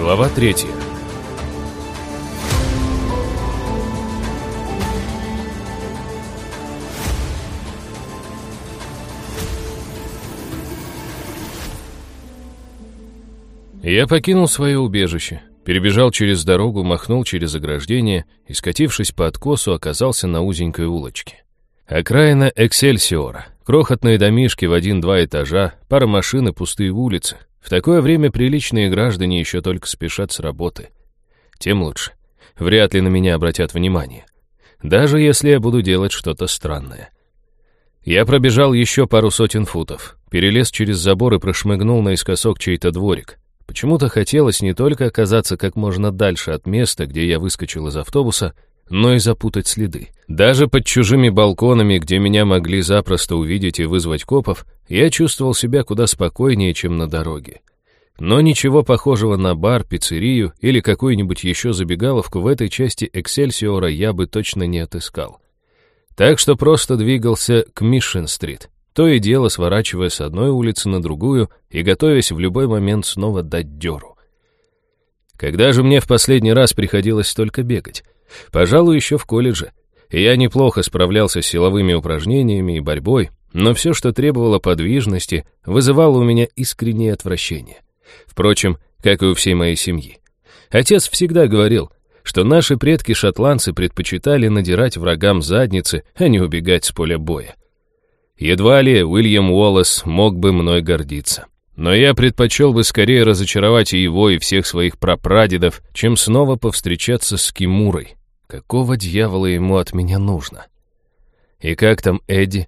Глава третья. Я покинул свое убежище, перебежал через дорогу, махнул через ограждение и, скатившись по откосу, оказался на узенькой улочке. Окраина Эксельсиора, крохотные домишки в один-два этажа, пара машин и пустые улицы. В такое время приличные граждане еще только спешат с работы. Тем лучше. Вряд ли на меня обратят внимание. Даже если я буду делать что-то странное. Я пробежал еще пару сотен футов, перелез через забор и прошмыгнул наискосок чей-то дворик. Почему-то хотелось не только оказаться как можно дальше от места, где я выскочил из автобуса, но и запутать следы. Даже под чужими балконами, где меня могли запросто увидеть и вызвать копов, я чувствовал себя куда спокойнее, чем на дороге. Но ничего похожего на бар, пиццерию или какую-нибудь еще забегаловку в этой части Эксельсиора я бы точно не отыскал. Так что просто двигался к Мишен-стрит, то и дело сворачивая с одной улицы на другую и готовясь в любой момент снова дать дёру. Когда же мне в последний раз приходилось столько бегать? Пожалуй, еще в колледже. Я неплохо справлялся с силовыми упражнениями и борьбой, но все, что требовало подвижности, вызывало у меня искреннее отвращение. Впрочем, как и у всей моей семьи. Отец всегда говорил, что наши предки-шотландцы предпочитали надирать врагам задницы, а не убегать с поля боя. Едва ли Уильям Уоллес мог бы мной гордиться. Но я предпочел бы скорее разочаровать и его, и всех своих прапрадедов, чем снова повстречаться с Кимурой. Какого дьявола ему от меня нужно? И как там Эдди?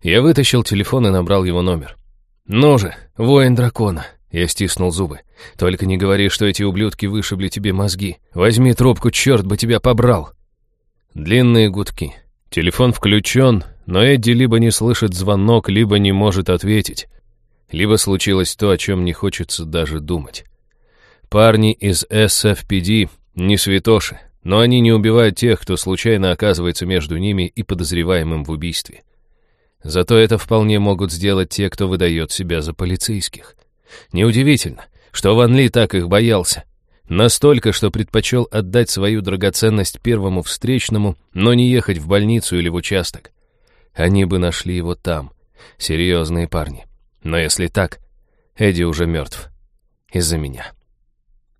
Я вытащил телефон и набрал его номер. «Ну же, воин дракона!» Я стиснул зубы. «Только не говори, что эти ублюдки вышибли тебе мозги. Возьми трубку, черт бы тебя побрал!» Длинные гудки. Телефон включен, но Эдди либо не слышит звонок, либо не может ответить. Либо случилось то, о чем не хочется даже думать. Парни из SFPD не святоши, но они не убивают тех, кто случайно оказывается между ними и подозреваемым в убийстве. Зато это вполне могут сделать те, кто выдает себя за полицейских. Неудивительно, что Ван Ли так их боялся. Настолько, что предпочел отдать свою драгоценность первому встречному, но не ехать в больницу или в участок. Они бы нашли его там. Серьезные парни. Но если так, Эдди уже мертв. Из-за меня.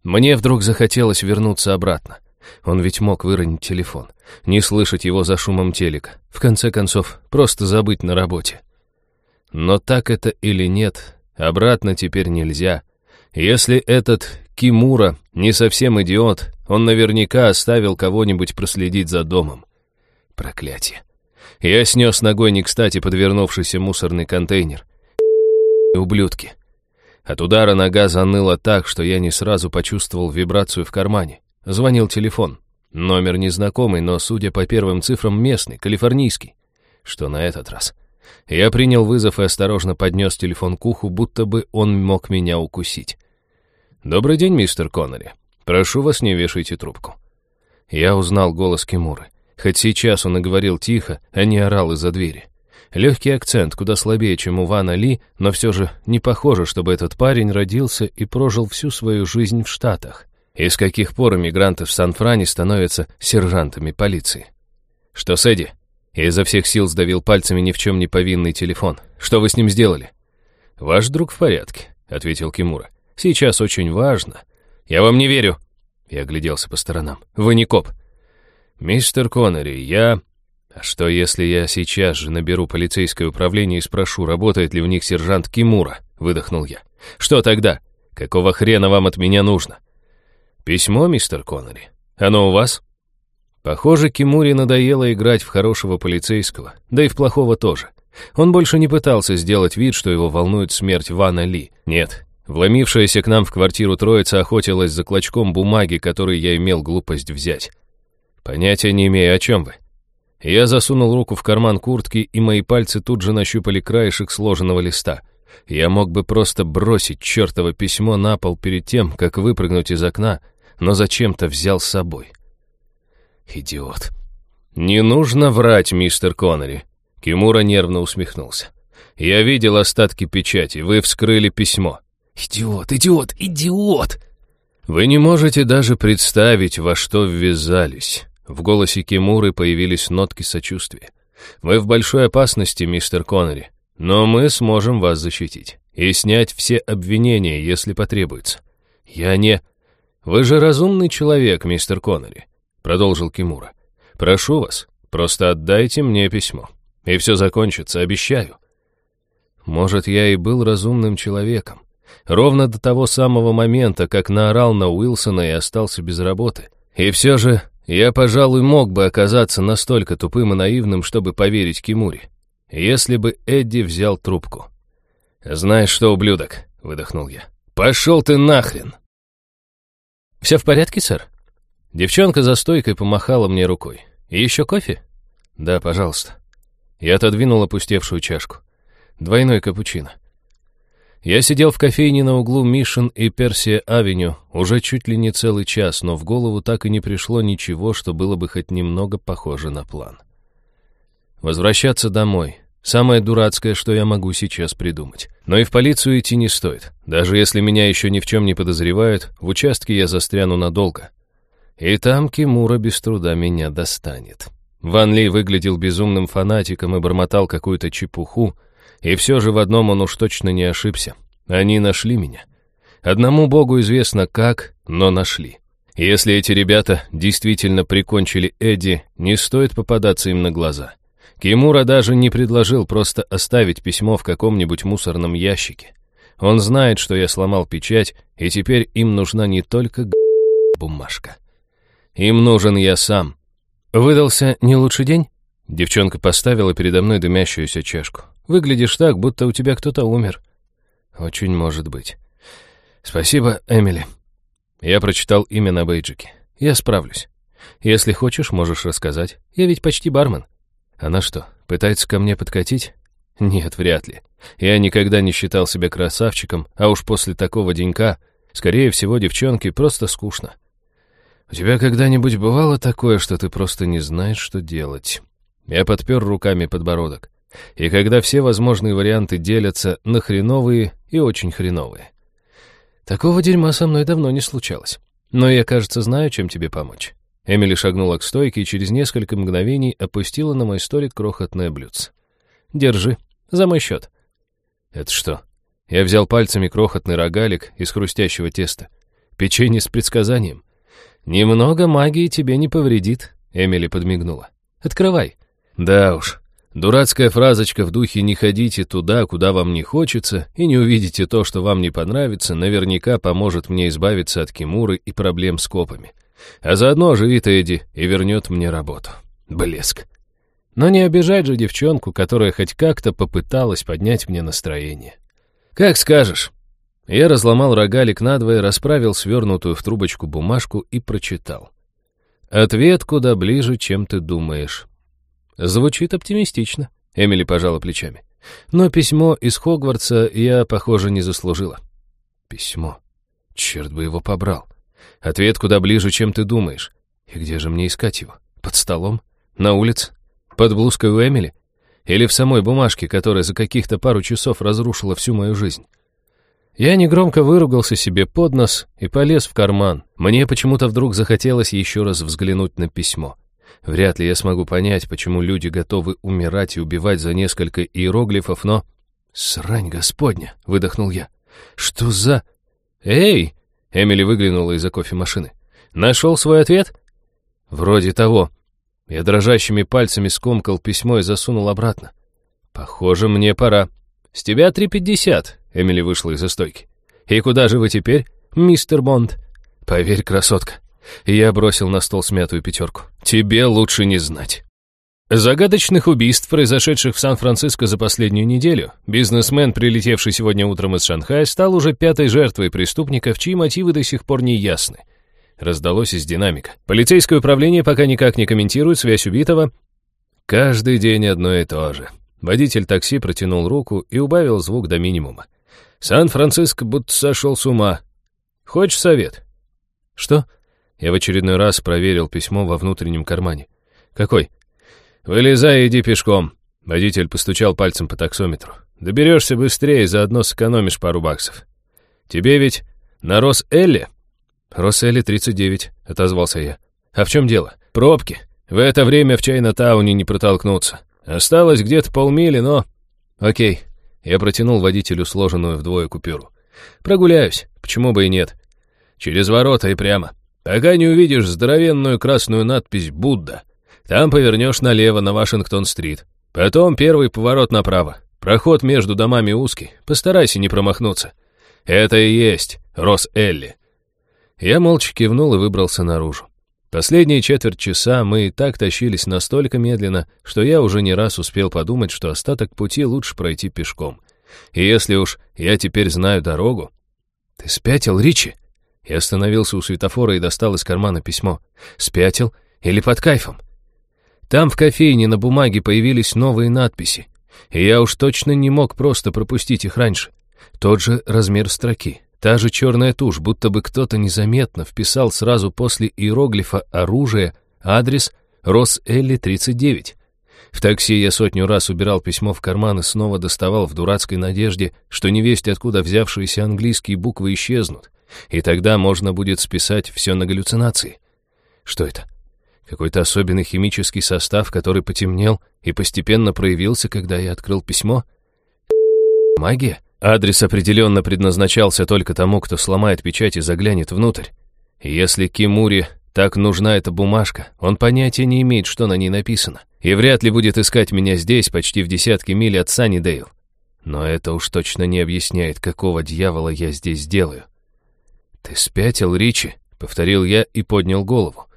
Мне вдруг захотелось вернуться обратно. Он ведь мог выронить телефон, не слышать его за шумом телека. В конце концов, просто забыть на работе. Но так это или нет, обратно теперь нельзя. Если этот Кимура не совсем идиот, он наверняка оставил кого-нибудь проследить за домом. Проклятие. Я снес ногой не кстати подвернувшийся мусорный контейнер. Ублюдки. От удара нога заныла так, что я не сразу почувствовал вибрацию в кармане. Звонил телефон. Номер незнакомый, но, судя по первым цифрам, местный, калифорнийский. Что на этот раз? Я принял вызов и осторожно поднес телефон к уху, будто бы он мог меня укусить. «Добрый день, мистер Коннери. Прошу вас, не вешайте трубку». Я узнал голос Кимуры. Хоть сейчас он и говорил тихо, а не орал из-за двери. Легкий акцент, куда слабее, чем у Вана Ли, но все же не похоже, чтобы этот парень родился и прожил всю свою жизнь в Штатах. И с каких пор иммигранты в Сан-Фране становятся сержантами полиции? Что с Эдди? Я изо всех сил сдавил пальцами ни в чем не повинный телефон. Что вы с ним сделали? Ваш друг в порядке, ответил Кимура. Сейчас очень важно. Я вам не верю. Я огляделся по сторонам. Вы не коп. Мистер Коннери, я... А что, если я сейчас же наберу полицейское управление и спрошу, работает ли в них сержант Кимура? Выдохнул я. Что тогда? Какого хрена вам от меня нужно? «Письмо, мистер Коннери. Оно у вас?» Похоже, Кимури надоело играть в хорошего полицейского, да и в плохого тоже. Он больше не пытался сделать вид, что его волнует смерть Вана Ли. Нет, вломившаяся к нам в квартиру троица охотилась за клочком бумаги, который я имел глупость взять. Понятия не имею, о чем вы. Я засунул руку в карман куртки, и мои пальцы тут же нащупали краешек сложенного листа. Я мог бы просто бросить чертово письмо на пол перед тем, как выпрыгнуть из окна, но зачем-то взял с собой. Идиот. «Не нужно врать, мистер Коннери», — Кимура нервно усмехнулся. «Я видел остатки печати, вы вскрыли письмо». «Идиот, идиот, идиот!» «Вы не можете даже представить, во что ввязались». В голосе Кимуры появились нотки сочувствия. «Вы в большой опасности, мистер Коннери, но мы сможем вас защитить и снять все обвинения, если потребуется. Я не...» «Вы же разумный человек, мистер Коннери», — продолжил Кимура. «Прошу вас, просто отдайте мне письмо, и все закончится, обещаю». Может, я и был разумным человеком. Ровно до того самого момента, как наорал на Уилсона и остался без работы. И все же я, пожалуй, мог бы оказаться настолько тупым и наивным, чтобы поверить Кимуре. Если бы Эдди взял трубку. «Знаешь что, ублюдок?» — выдохнул я. «Пошел ты нахрен!» «Все в порядке, сэр?» Девчонка за стойкой помахала мне рукой. «И еще кофе?» «Да, пожалуйста». Я отодвинул опустевшую чашку. Двойной капучино. Я сидел в кофейне на углу Мишен и Персия-авеню уже чуть ли не целый час, но в голову так и не пришло ничего, что было бы хоть немного похоже на план. Возвращаться домой. Самое дурацкое, что я могу сейчас придумать. Но и в полицию идти не стоит. Даже если меня еще ни в чем не подозревают, в участке я застряну надолго. И там Кимура без труда меня достанет. Ван Ли выглядел безумным фанатиком и бормотал какую-то чепуху, и все же в одном он уж точно не ошибся. Они нашли меня. Одному богу известно как, но нашли. Если эти ребята действительно прикончили Эдди, не стоит попадаться им на глаза. Кимура даже не предложил просто оставить письмо в каком-нибудь мусорном ящике. Он знает, что я сломал печать, и теперь им нужна не только бумажка. Им нужен я сам. Выдался не лучший день? Девчонка поставила передо мной дымящуюся чашку. Выглядишь так, будто у тебя кто-то умер». «Очень может быть». «Спасибо, Эмили». Я прочитал имя на бейджике. «Я справлюсь. Если хочешь, можешь рассказать. Я ведь почти бармен». «Она что, пытается ко мне подкатить?» «Нет, вряд ли. Я никогда не считал себя красавчиком, а уж после такого денька, скорее всего, девчонке просто скучно». «У тебя когда-нибудь бывало такое, что ты просто не знаешь, что делать?» Я подпер руками подбородок. И когда все возможные варианты делятся на хреновые и очень хреновые. Такого дерьма со мной давно не случалось. Но я, кажется, знаю, чем тебе помочь. Эмили шагнула к стойке и через несколько мгновений опустила на мой столик крохотное блюдце. «Держи. За мой счет». «Это что?» Я взял пальцами крохотный рогалик из хрустящего теста. Печенье с предсказанием. «Немного магии тебе не повредит», — Эмили подмигнула. «Открывай». «Да уж, Дурацкая фразочка в духе «не ходите туда, куда вам не хочется, и не увидите то, что вам не понравится» наверняка поможет мне избавиться от Кимуры и проблем с копами. А заодно оживит Эдди и вернет мне работу. Блеск. Но не обижать же девчонку, которая хоть как-то попыталась поднять мне настроение. «Как скажешь». Я разломал рогалик надвое, расправил свернутую в трубочку бумажку и прочитал. «Ответ куда ближе, чем ты думаешь. Звучит оптимистично. Эмили пожала плечами. Но письмо из Хогвартса я, похоже, не заслужила. Письмо. Черт бы его побрал. Ответ куда ближе, чем ты думаешь. И где же мне искать его? Под столом? На улице? Под блузкой у Эмили? Или в самой бумажке, которая за каких-то пару часов разрушила всю мою жизнь? Я негромко выругался себе под нос и полез в карман. Мне почему-то вдруг захотелось еще раз взглянуть на письмо. Вряд ли я смогу понять, почему люди готовы умирать и убивать за несколько иероглифов, но... «Срань господня!» — выдохнул я. «Что за...» «Эй!» — Эмили выглянула из-за кофемашины. «Нашел свой ответ?» «Вроде того». Я дрожащими пальцами скомкал письмо и засунул обратно. «Похоже, мне пора». «С тебя три пятьдесят», — Эмили вышла из-за стойки. «И куда же вы теперь, мистер Бонд?» «Поверь, красотка, я бросил на стол смятую пятерку. «Тебе лучше не знать». Загадочных убийств, произошедших в Сан-Франциско за последнюю неделю, бизнесмен, прилетевший сегодня утром из Шанхая, стал уже пятой жертвой преступников, чьи мотивы до сих пор не ясны. Раздалось из динамика. Полицейское управление пока никак не комментирует связь убитого. Каждый день одно и то же. Водитель такси протянул руку и убавил звук до минимума. Сан-Франциско будто сошел с ума. Хочешь совет? Что? Я в очередной раз проверил письмо во внутреннем кармане. «Какой?» «Вылезай и иди пешком». Водитель постучал пальцем по таксометру. «Доберешься быстрее, заодно сэкономишь пару баксов». «Тебе ведь на Рос-Элле?» «Росселли, 39», — отозвался я. «А в чем дело? Пробки. В это время в Чайна-тауне не протолкнуться. Осталось где-то полмили, но...» «Окей». Я протянул водителю сложенную вдвое купюру. «Прогуляюсь. Почему бы и нет? Через ворота и прямо. Пока не увидишь здоровенную красную надпись «Будда». Там повернешь налево на Вашингтон-стрит. Потом первый поворот направо. Проход между домами узкий. Постарайся не промахнуться. Это и есть Рос-Элли. Я молча кивнул и выбрался наружу. Последние четверть часа мы и так тащились настолько медленно, что я уже не раз успел подумать, что остаток пути лучше пройти пешком. И если уж я теперь знаю дорогу... «Ты спятил, Ричи?» Я остановился у светофора и достал из кармана письмо. «Спятил? Или под кайфом?» Там в кофейне на бумаге появились новые надписи, и я уж точно не мог просто пропустить их раньше. Тот же размер строки, Та же черная тушь, будто бы кто-то незаметно вписал сразу после иероглифа «оружие» адрес Рос-Элли-39. В такси я сотню раз убирал письмо в карман и снова доставал в дурацкой надежде, что невесть откуда взявшиеся английские буквы исчезнут, и тогда можно будет списать все на галлюцинации. Что это? Какой-то особенный химический состав, который потемнел и постепенно проявился, когда я открыл письмо? Магия? Адрес определенно предназначался только тому, кто сломает печать и заглянет внутрь. Если Кимури так нужна эта бумажка, он понятия не имеет, что на ней написано, и вряд ли будет искать меня здесь, почти в десятки миль от Саннидейл. Но это уж точно не объясняет, какого дьявола я здесь делаю. «Ты спятил, Ричи?» — повторил я и поднял голову.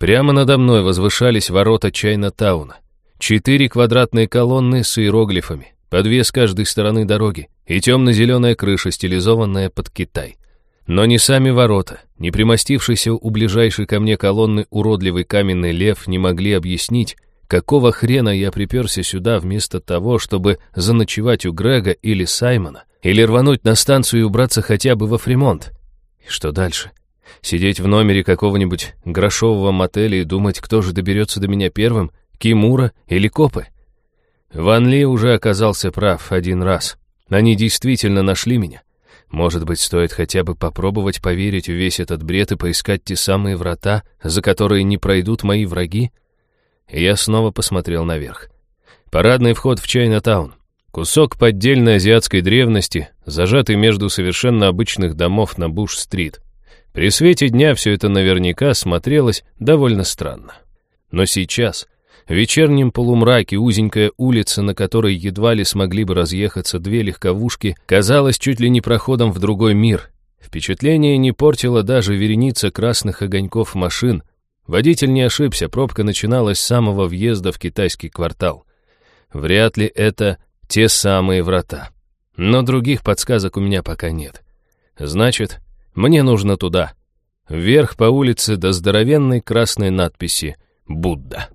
Прямо надо мной возвышались ворота Чайна-тауна. Четыре квадратные колонны с иероглифами, по две с каждой стороны дороги, и темно-зеленая крыша, стилизованная под Китай. Но ни сами ворота, ни примостившийся у ближайшей ко мне колонны уродливый каменный лев не могли объяснить, какого хрена я приперся сюда вместо того, чтобы заночевать у Грега или Саймона, или рвануть на станцию и убраться хотя бы во Фримонт. И что дальше? Сидеть в номере какого-нибудь грошового мотеля и думать, кто же доберется до меня первым, Кимура или копы? Ван Ли уже оказался прав один раз. Они действительно нашли меня. Может быть, стоит хотя бы попробовать поверить в весь этот бред и поискать те самые врата, за которые не пройдут мои враги? Я снова посмотрел наверх. Парадный вход в Чайна-таун. Кусок поддельной азиатской древности, зажатый между совершенно обычных домов на Буш-стрит. При свете дня все это наверняка смотрелось довольно странно. Но сейчас, в вечернем полумраке узенькая улица, на которой едва ли смогли бы разъехаться две легковушки, казалась чуть ли не проходом в другой мир. Впечатление не портило даже вереница красных огоньков машин. Водитель не ошибся, пробка начиналась с самого въезда в китайский квартал. Вряд ли это те самые врата. Но других подсказок у меня пока нет. Значит, мне нужно туда. Вверх по улице до здоровенной красной надписи «Будда».